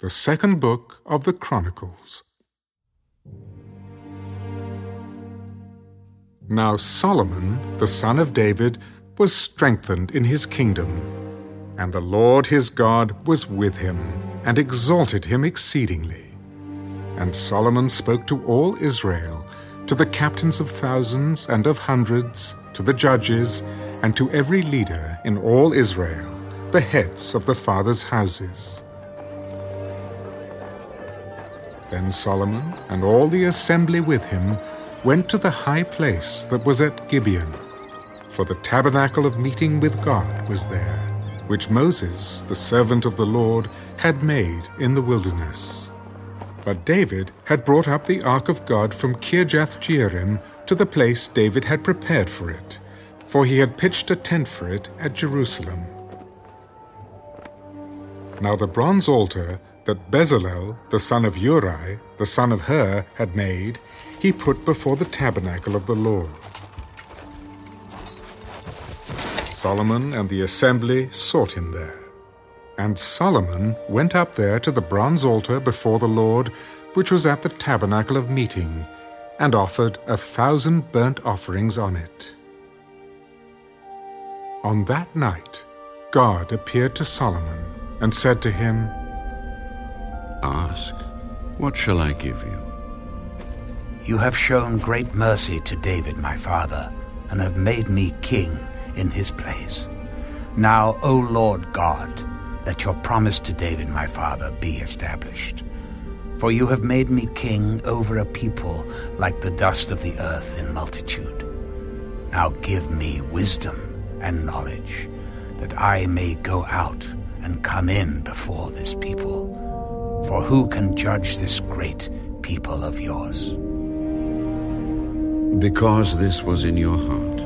The second book of the Chronicles. Now Solomon, the son of David, was strengthened in his kingdom, and the Lord his God was with him, and exalted him exceedingly. And Solomon spoke to all Israel, to the captains of thousands and of hundreds, to the judges, and to every leader in all Israel, the heads of the fathers' houses. Then Solomon and all the assembly with him went to the high place that was at Gibeon, for the tabernacle of meeting with God was there, which Moses, the servant of the Lord, had made in the wilderness. But David had brought up the ark of God from Kirjath Jearim to the place David had prepared for it, for he had pitched a tent for it at Jerusalem. Now the bronze altar that Bezalel, the son of Uri, the son of Hur, had made, he put before the tabernacle of the Lord. Solomon and the assembly sought him there. And Solomon went up there to the bronze altar before the Lord, which was at the tabernacle of meeting, and offered a thousand burnt offerings on it. On that night, God appeared to Solomon and said to him, Ask, what shall I give you? You have shown great mercy to David my father, and have made me king in his place. Now, O Lord God, let your promise to David my father be established. For you have made me king over a people like the dust of the earth in multitude. Now give me wisdom and knowledge, that I may go out and come in before this people for who can judge this great people of yours? Because this was in your heart,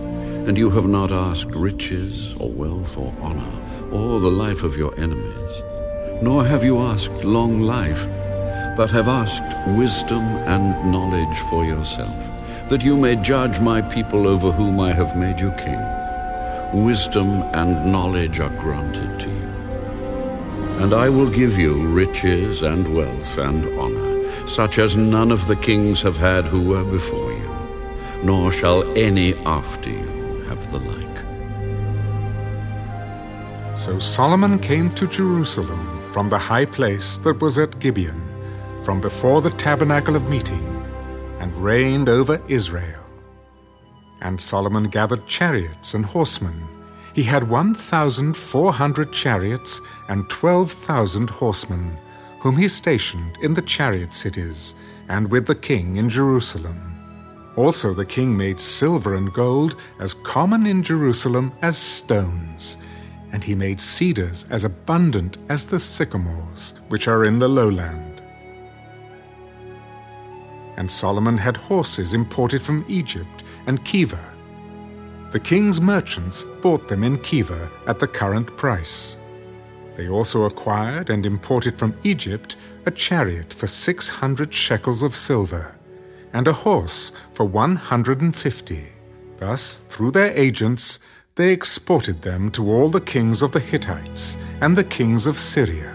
and you have not asked riches or wealth or honor or the life of your enemies, nor have you asked long life, but have asked wisdom and knowledge for yourself, that you may judge my people over whom I have made you king. Wisdom and knowledge are granted to you. And I will give you riches and wealth and honor, such as none of the kings have had who were before you, nor shall any after you have the like. So Solomon came to Jerusalem from the high place that was at Gibeon, from before the tabernacle of meeting, and reigned over Israel. And Solomon gathered chariots and horsemen he had 1,400 chariots and 12,000 horsemen, whom he stationed in the chariot cities, and with the king in Jerusalem. Also the king made silver and gold as common in Jerusalem as stones, and he made cedars as abundant as the sycamores which are in the lowland. And Solomon had horses imported from Egypt and Keveh the king's merchants bought them in Keveh at the current price. They also acquired and imported from Egypt a chariot for six hundred shekels of silver, and a horse for one hundred and fifty. Thus, through their agents, they exported them to all the kings of the Hittites and the kings of Syria.